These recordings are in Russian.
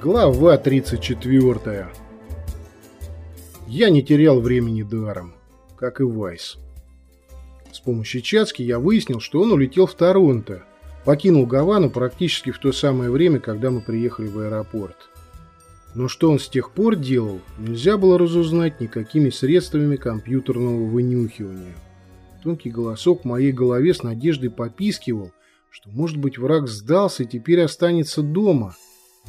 Глава 34. Я не терял времени даром, как и Вайс. С помощью Чацки я выяснил, что он улетел в Торонто, покинул Гавану практически в то самое время, когда мы приехали в аэропорт. Но что он с тех пор делал, нельзя было разузнать никакими средствами компьютерного вынюхивания. Тонкий голосок в моей голове с надеждой попискивал, что, может быть, враг сдался и теперь останется дома –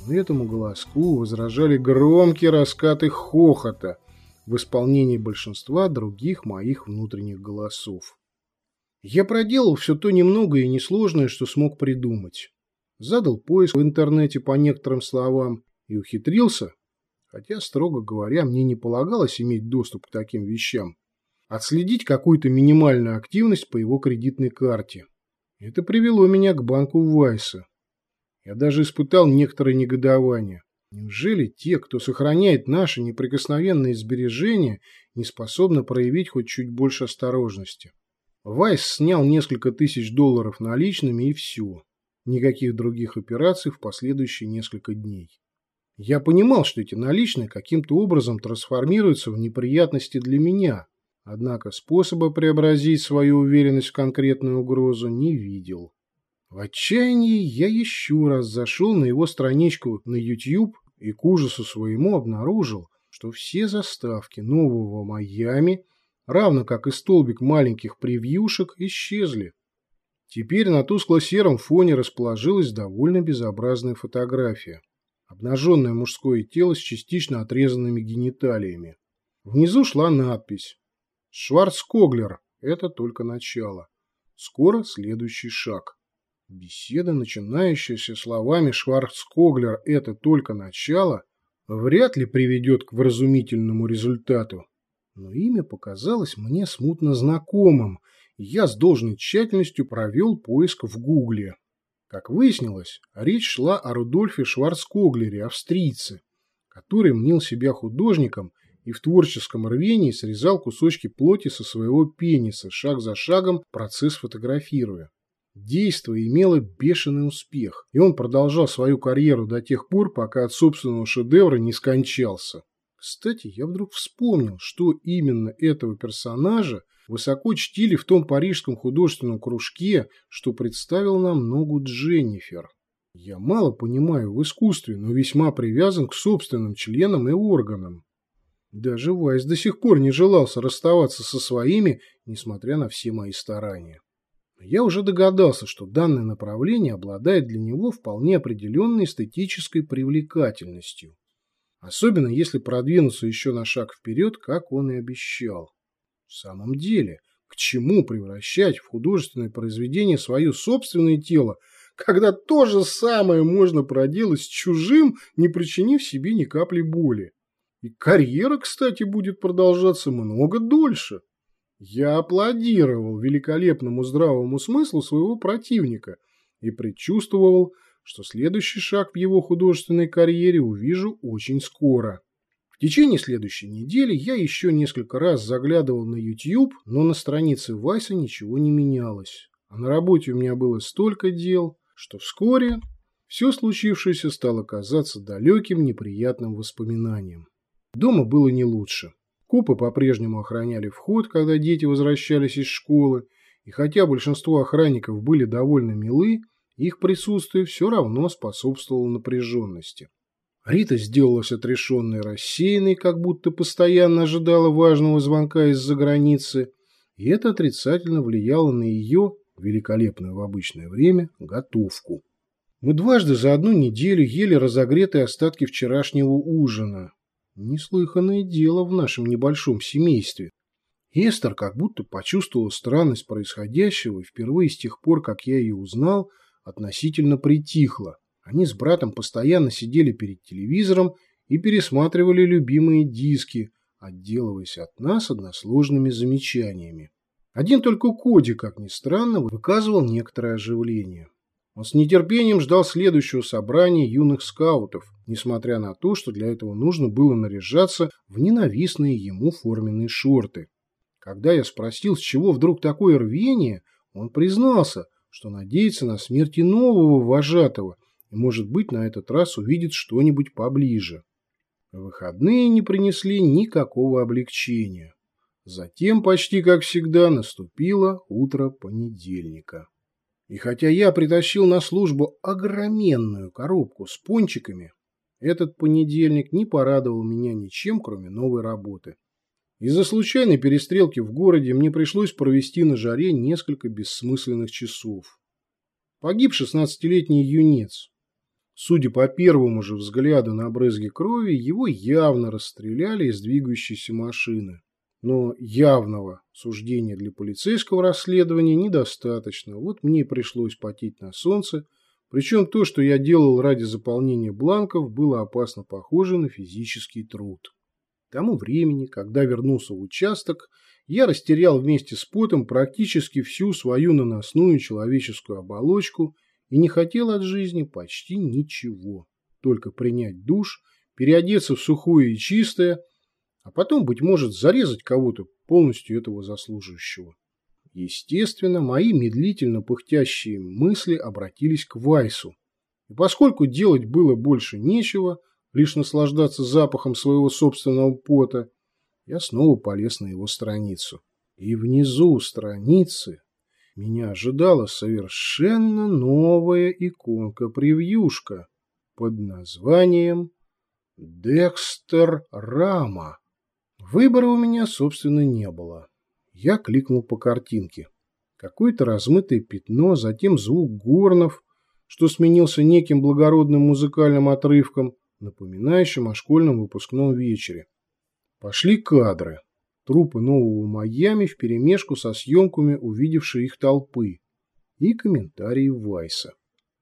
но этому голоску возражали громкие раскаты хохота в исполнении большинства других моих внутренних голосов. Я проделал все то немногое и несложное, что смог придумать. Задал поиск в интернете по некоторым словам и ухитрился, хотя, строго говоря, мне не полагалось иметь доступ к таким вещам, отследить какую-то минимальную активность по его кредитной карте. Это привело меня к банку Вайса. Я даже испытал некоторое негодование. Неужели те, кто сохраняет наши неприкосновенные сбережения, не способны проявить хоть чуть больше осторожности? Вайс снял несколько тысяч долларов наличными и все. Никаких других операций в последующие несколько дней. Я понимал, что эти наличные каким-то образом трансформируются в неприятности для меня, однако способа преобразить свою уверенность в конкретную угрозу не видел. В отчаянии я еще раз зашел на его страничку на YouTube и к ужасу своему обнаружил, что все заставки нового Майами, равно как и столбик маленьких превьюшек, исчезли. Теперь на тускло-сером фоне расположилась довольно безобразная фотография. Обнаженное мужское тело с частично отрезанными гениталиями. Внизу шла надпись «Шварцкоглер. Это только начало. Скоро следующий шаг». Беседа, начинающаяся словами Шварцкоглер «это только начало», вряд ли приведет к вразумительному результату. Но имя показалось мне смутно знакомым, и я с должной тщательностью провел поиск в Гугле. Как выяснилось, речь шла о Рудольфе Шварцкоглере, австрийце, который мнил себя художником и в творческом рвении срезал кусочки плоти со своего пениса, шаг за шагом процесс фотографируя. Действие имело бешеный успех, и он продолжал свою карьеру до тех пор, пока от собственного шедевра не скончался. Кстати, я вдруг вспомнил, что именно этого персонажа высоко чтили в том парижском художественном кружке, что представил нам ногу Дженнифер. Я мало понимаю в искусстве, но весьма привязан к собственным членам и органам. Даже Вайс до сих пор не желался расставаться со своими, несмотря на все мои старания. Я уже догадался, что данное направление обладает для него вполне определенной эстетической привлекательностью. Особенно если продвинуться еще на шаг вперед, как он и обещал. В самом деле, к чему превращать в художественное произведение свое собственное тело, когда то же самое можно проделать с чужим, не причинив себе ни капли боли? И карьера, кстати, будет продолжаться много дольше. Я аплодировал великолепному здравому смыслу своего противника и предчувствовал, что следующий шаг в его художественной карьере увижу очень скоро. В течение следующей недели я еще несколько раз заглядывал на YouTube, но на странице Вайса ничего не менялось. А на работе у меня было столько дел, что вскоре все случившееся стало казаться далеким неприятным воспоминанием. Дома было не лучше. Копы по-прежнему охраняли вход, когда дети возвращались из школы, и хотя большинство охранников были довольно милы, их присутствие все равно способствовало напряженности. Рита сделалась отрешенной рассеянной, как будто постоянно ожидала важного звонка из-за границы, и это отрицательно влияло на ее, великолепную в обычное время, готовку. Мы дважды за одну неделю ели разогретые остатки вчерашнего ужина, Неслыханное дело в нашем небольшом семействе. Эстер как будто почувствовала странность происходящего и впервые с тех пор, как я ее узнал, относительно притихла. Они с братом постоянно сидели перед телевизором и пересматривали любимые диски, отделываясь от нас односложными замечаниями. Один только Коди, как ни странно, выказывал некоторое оживление. Он с нетерпением ждал следующего собрания юных скаутов, несмотря на то, что для этого нужно было наряжаться в ненавистные ему форменные шорты. Когда я спросил, с чего вдруг такое рвение, он признался, что надеется на смерти нового вожатого и, может быть, на этот раз увидит что-нибудь поближе. Выходные не принесли никакого облегчения. Затем, почти как всегда, наступило утро понедельника. И хотя я притащил на службу огроменную коробку с пончиками, этот понедельник не порадовал меня ничем, кроме новой работы. Из-за случайной перестрелки в городе мне пришлось провести на жаре несколько бессмысленных часов. Погиб 16-летний юнец. Судя по первому же взгляду на брызги крови, его явно расстреляли из двигающейся машины. Но явного суждения для полицейского расследования недостаточно. Вот мне и пришлось потеть на солнце, причем то, что я делал ради заполнения бланков, было опасно похоже на физический труд. К тому времени, когда вернулся в участок, я растерял вместе с потом практически всю свою наносную человеческую оболочку и не хотел от жизни почти ничего. Только принять душ, переодеться в сухое и чистое, а потом, быть может, зарезать кого-то полностью этого заслуживающего. Естественно, мои медлительно пыхтящие мысли обратились к Вайсу. И поскольку делать было больше нечего, лишь наслаждаться запахом своего собственного пота, я снова полез на его страницу. И внизу страницы меня ожидала совершенно новая иконка-превьюшка под названием «Декстер Рама». Выбора у меня, собственно, не было. Я кликнул по картинке. Какое-то размытое пятно, затем звук горнов, что сменился неким благородным музыкальным отрывком, напоминающим о школьном выпускном вечере. Пошли кадры трупы нового Майами вперемешку со съемками увидевшей их толпы и комментарии Вайса.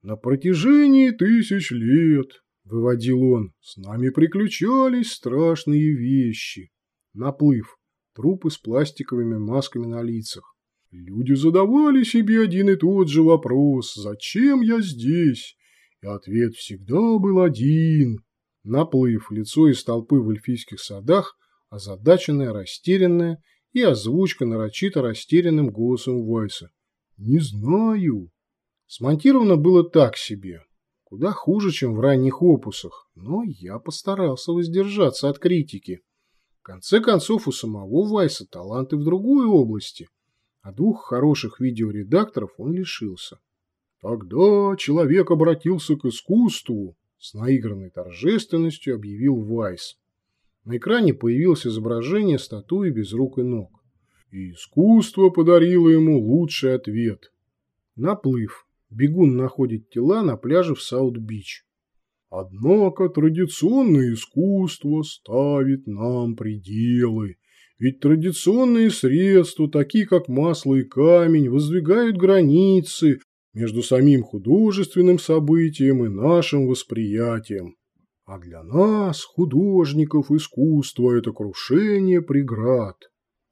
«На протяжении тысяч лет, — выводил он, — с нами приключались страшные вещи. Наплыв. Трупы с пластиковыми масками на лицах. Люди задавали себе один и тот же вопрос «Зачем я здесь?» И ответ всегда был один. Наплыв. Лицо из толпы в эльфийских садах озадаченная, растерянная и озвучка нарочито растерянным голосом Вайса. «Не знаю». Смонтировано было так себе. Куда хуже, чем в ранних опусах, но я постарался воздержаться от критики. В конце концов, у самого Вайса таланты в другой области, а двух хороших видеоредакторов он лишился. Тогда человек обратился к искусству, с наигранной торжественностью объявил Вайс. На экране появилось изображение статуи без рук и ног. И искусство подарило ему лучший ответ. Наплыв. Бегун находит тела на пляже в Саут-Бич. Однако традиционное искусство ставит нам пределы. Ведь традиционные средства, такие как масло и камень, воздвигают границы между самим художественным событием и нашим восприятием. А для нас, художников, искусство – это крушение преград.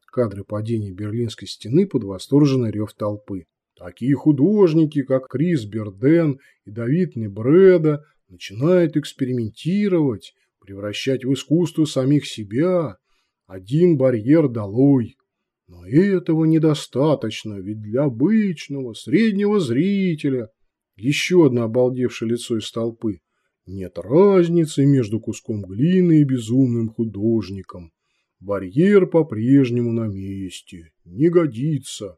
Кадры падения Берлинской стены под восторженный рев толпы. Такие художники, как Крис Берден и Давид Небреда, начинают экспериментировать, превращать в искусство самих себя. Один барьер долой. Но этого недостаточно, ведь для обычного, среднего зрителя... Еще одно обалдевшее лицо из толпы – нет разницы между куском глины и безумным художником. Барьер по-прежнему на месте. Не годится.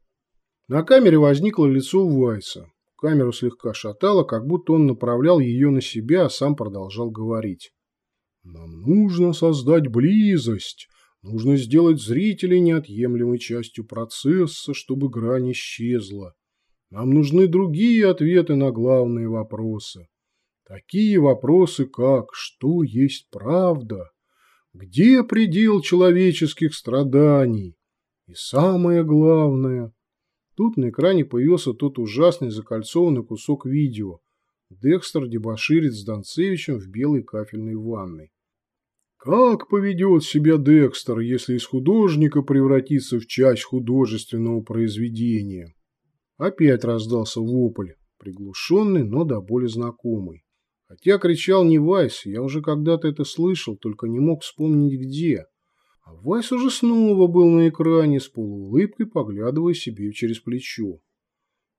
На камере возникло лицо Вайса. Камеру слегка шатало, как будто он направлял ее на себя, а сам продолжал говорить. «Нам нужно создать близость. Нужно сделать зрителей неотъемлемой частью процесса, чтобы грань исчезла. Нам нужны другие ответы на главные вопросы. Такие вопросы, как «что есть правда?», «где предел человеческих страданий?» и самое главное, тут на экране появился тот ужасный закольцованный кусок видео. Декстер дебоширит с Донцевичем в белой кафельной ванной. Как поведет себя Декстер, если из художника превратится в часть художественного произведения? Опять раздался вопль приглушенный, но до боли знакомый. Хотя кричал не Вайс, я уже когда-то это слышал, только не мог вспомнить где. А Вайс уже снова был на экране с полуулыбкой, поглядывая себе через плечо.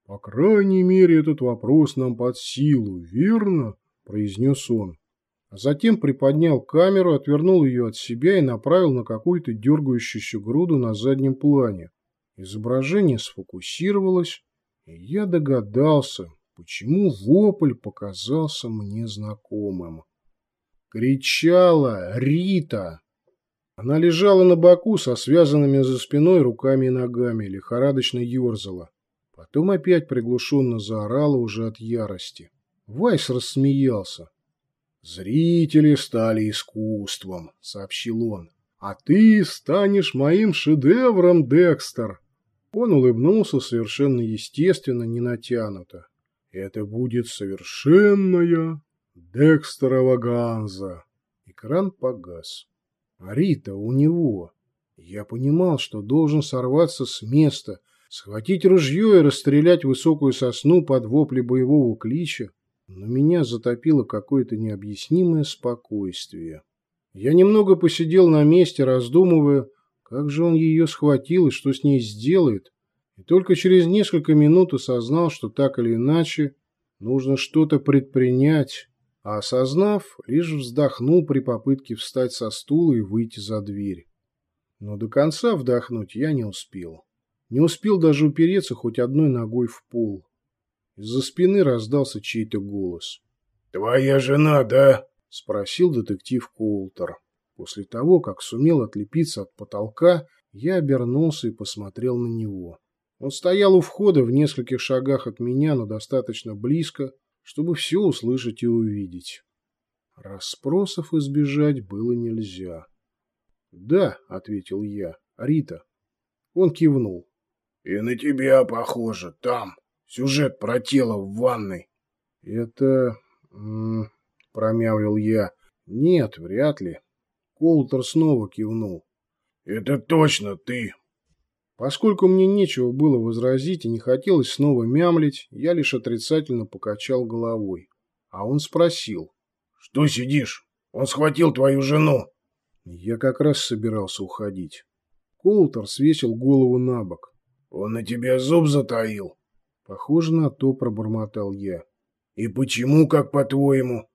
«По крайней мере, этот вопрос нам под силу, верно?» – произнес он. А затем приподнял камеру, отвернул ее от себя и направил на какую-то дергающуюся груду на заднем плане. Изображение сфокусировалось, и я догадался, почему вопль показался мне знакомым. Кричала Рита. Она лежала на боку со связанными за спиной руками и ногами, лихорадочно ерзала. Потом опять приглушенно заорала уже от ярости. Вайс рассмеялся. «Зрители стали искусством», — сообщил он. «А ты станешь моим шедевром, Декстер!» Он улыбнулся совершенно естественно, не натянуто. «Это будет совершенная Декстерова Ганза!» Экран погас. Рита у него. Я понимал, что должен сорваться с места, схватить ружье и расстрелять высокую сосну под вопли боевого клича, но меня затопило какое-то необъяснимое спокойствие. Я немного посидел на месте, раздумывая, как же он ее схватил и что с ней сделает, и только через несколько минут осознал, что так или иначе нужно что-то предпринять, а осознав, лишь вздохнул при попытке встать со стула и выйти за дверь. Но до конца вдохнуть я не успел. Не успел даже упереться хоть одной ногой в пол. Из-за спины раздался чей-то голос. «Твоя жена, да?» — спросил детектив Коултер. После того, как сумел отлепиться от потолка, я обернулся и посмотрел на него. Он стоял у входа в нескольких шагах от меня, но достаточно близко, чтобы все услышать и увидеть. Расспросов избежать было нельзя. «Да», — ответил я, — «Рита». Он кивнул. «И на тебя похоже, там, сюжет про тело в ванной». «Это...» — промявлил я. «Нет, вряд ли». Колтер снова кивнул. «Это точно ты!» Поскольку мне нечего было возразить и не хотелось снова мямлить, я лишь отрицательно покачал головой. А он спросил. «Что сидишь? Он схватил твою жену!» Я как раз собирался уходить. Колтер свесил голову на бок. «Он на тебя зуб затаил?» Похоже на то, пробормотал я. «И почему, как по-твоему?»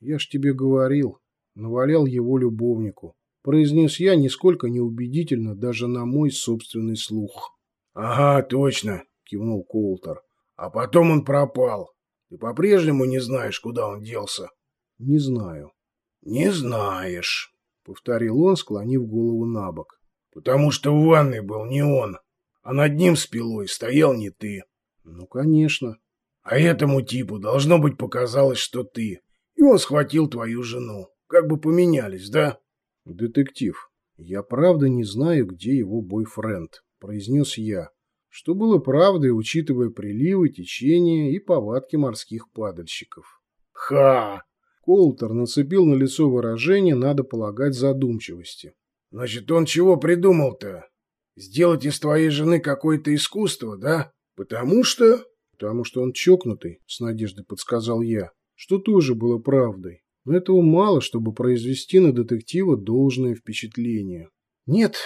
«Я ж тебе говорил, навалял его любовнику», произнес я нисколько неубедительно даже на мой собственный слух. «Ага, точно», кивнул Колтер. «А потом он пропал. Ты по-прежнему не знаешь, куда он делся?» «Не знаю». «Не знаешь», — повторил он, склонив голову на бок. «Потому что в ванной был не он, а над ним с пилой стоял не ты». «Ну, конечно». «А этому типу должно быть показалось, что ты, и он схватил твою жену. Как бы поменялись, да?» «Детектив, я правда не знаю, где его бойфренд», — произнес я, что было правдой, учитывая приливы, течения и повадки морских падальщиков. «Ха!» Колтер нацепил на лицо выражение, надо полагать, задумчивости. «Значит, он чего придумал-то? Сделать из твоей жены какое-то искусство, да? Потому что...» «Потому что он чокнутый», — с надеждой подсказал я, что тоже было правдой но этого мало, чтобы произвести на детектива должное впечатление. Нет,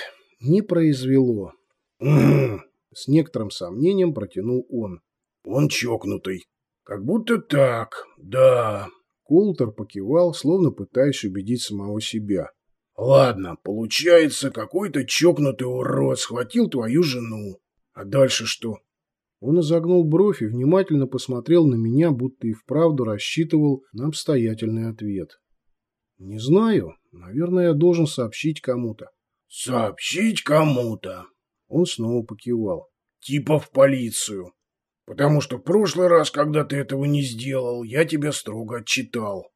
не произвело. С некоторым сомнением протянул он. Он чокнутый. Как будто так, да. Колтер покивал, словно пытаясь убедить самого себя. Ладно, получается, какой-то чокнутый урод схватил твою жену. А дальше что? Он изогнул бровь и внимательно посмотрел на меня, будто и вправду рассчитывал на обстоятельный ответ. «Не знаю. Наверное, я должен сообщить кому-то». «Сообщить кому-то?» Он снова покивал. «Типа в полицию. Потому что в прошлый раз, когда ты этого не сделал, я тебя строго отчитал».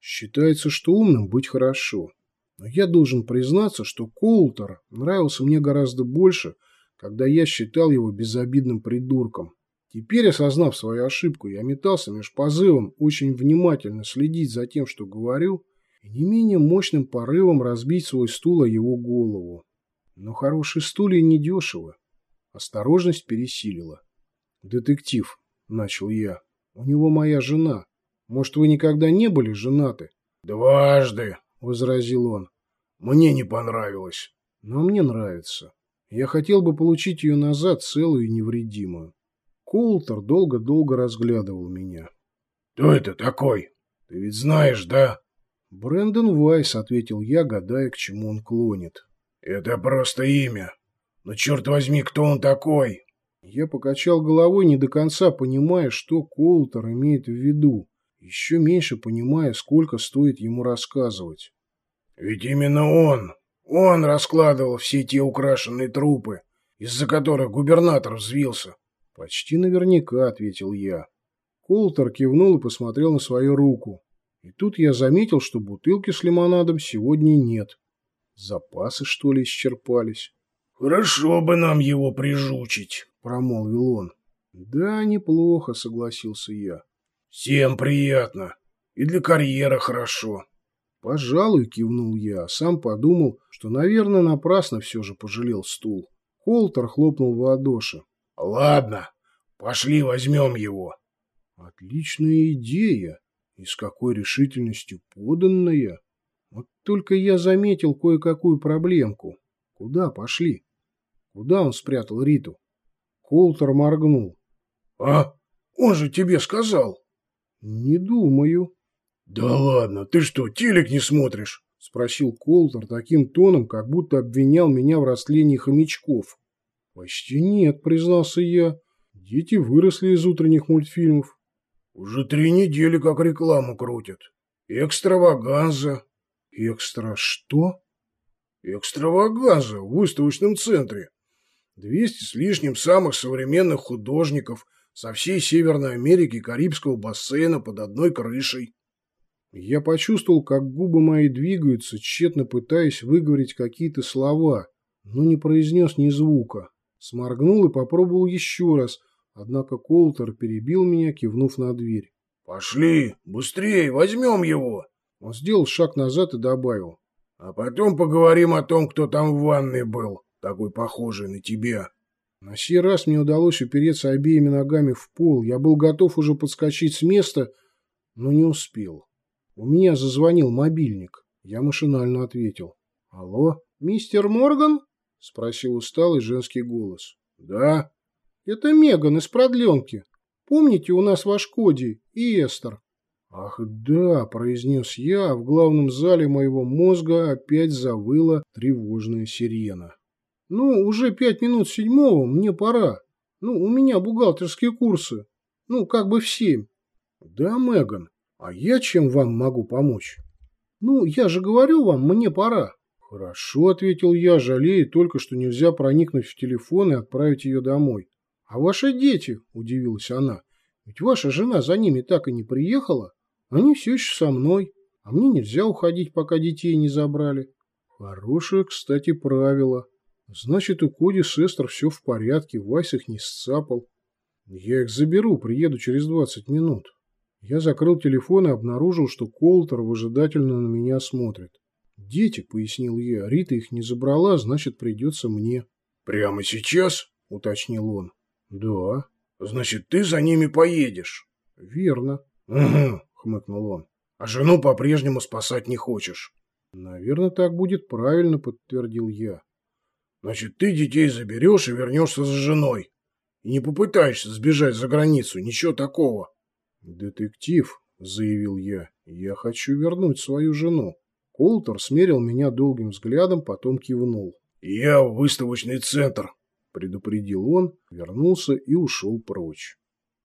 Считается, что умным быть хорошо. Но я должен признаться, что Коултер нравился мне гораздо больше, когда я считал его безобидным придурком. Теперь, осознав свою ошибку, я метался меж позывом очень внимательно следить за тем, что говорю, и не менее мощным порывом разбить свой стул о его голову. Но хорошие стулья недешево. Осторожность пересилила. «Детектив», — начал я. «У него моя жена. Может, вы никогда не были женаты?» «Дважды», — возразил он. «Мне не понравилось». «Но мне нравится. Я хотел бы получить ее назад целую и невредимую». Коултер долго-долго разглядывал меня. «Кто это такой? Ты ведь знаешь, да?» «Брэндон Вайс», — ответил я, гадая, к чему он клонит. «Это просто имя. Но черт возьми, кто он такой?» Я покачал головой, не до конца понимая, что Коултер имеет в виду, еще меньше понимая, сколько стоит ему рассказывать. «Ведь именно он, он раскладывал все те украшенные трупы, из-за которых губернатор взвился». «Почти наверняка», — ответил я. Колтер кивнул и посмотрел на свою руку. И тут я заметил, что бутылки с лимонадом сегодня нет. Запасы, что ли, исчерпались? «Хорошо бы нам его прижучить», — промолвил он. «Да, неплохо», — согласился я. «Всем приятно. И для карьеры хорошо». «Пожалуй», — кивнул я, сам подумал, что, наверное, напрасно все же пожалел стул. Колтер хлопнул в ладоши. «Ладно, пошли возьмем его». «Отличная идея. И с какой решительностью поданная. Вот только я заметил кое-какую проблемку. Куда пошли? Куда он спрятал Риту?» Колтер моргнул. «А? Он же тебе сказал!» «Не думаю». «Да ладно, ты что, телек не смотришь?» — спросил Колтер таким тоном, как будто обвинял меня в растлении хомячков. «Почти нет», — признался я. «Дети выросли из утренних мультфильмов». «Уже три недели как рекламу крутят. Экстраваганза». «Экстра что?» «Экстраваганза в выставочном центре. Двести с лишним самых современных художников со всей Северной Америки и Карибского бассейна под одной крышей». Я почувствовал, как губы мои двигаются, тщетно пытаясь выговорить какие-то слова, но не произнес ни звука. Сморгнул и попробовал еще раз, однако Колтер перебил меня, кивнув на дверь. «Пошли, быстрее, возьмем его!» Он сделал шаг назад и добавил. «А потом поговорим о том, кто там в ванной был, такой похожий на тебя». На сей раз мне удалось упереться обеими ногами в пол. Я был готов уже подскочить с места, но не успел. У меня зазвонил мобильник. Я машинально ответил. «Алло, мистер Морган?» — спросил усталый женский голос. «Да?» «Это Меган из продленки. Помните, у нас ваш Коди и Эстер?» «Ах да», — произнес я, а в главном зале моего мозга опять завыла тревожная сирена. «Ну, уже пять минут седьмого, мне пора. Ну, у меня бухгалтерские курсы. Ну, как бы в семь». «Да, Меган, а я чем вам могу помочь?» «Ну, я же говорю вам, мне пора». «Хорошо», — ответил я, жалея только, что нельзя проникнуть в телефон и отправить ее домой. «А ваши дети?» — удивилась она. «Ведь ваша жена за ними так и не приехала. Они все еще со мной, а мне нельзя уходить, пока детей не забрали». «Хорошее, кстати, правило. Значит, у Коди с все в порядке, Вайс их не сцапал. Я их заберу, приеду через двадцать минут». Я закрыл телефон и обнаружил, что Колтер выжидательно на меня смотрит. «Дети», — пояснил я, — «Рита их не забрала, значит, придется мне». «Прямо сейчас?» — уточнил он. «Да». «Значит, ты за ними поедешь?» «Верно». «Угу», — хмыкнул он. «А жену по-прежнему спасать не хочешь?» «Наверное, так будет правильно», — подтвердил я. «Значит, ты детей заберешь и вернешься за женой. И не попытаешься сбежать за границу, ничего такого». «Детектив», — заявил я, — «я хочу вернуть свою жену». Колтер смерил меня долгим взглядом, потом кивнул. «Я в выставочный центр», — предупредил он, вернулся и ушел прочь.